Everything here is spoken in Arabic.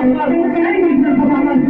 anlar, en güzel zamanlar bizim yoktur.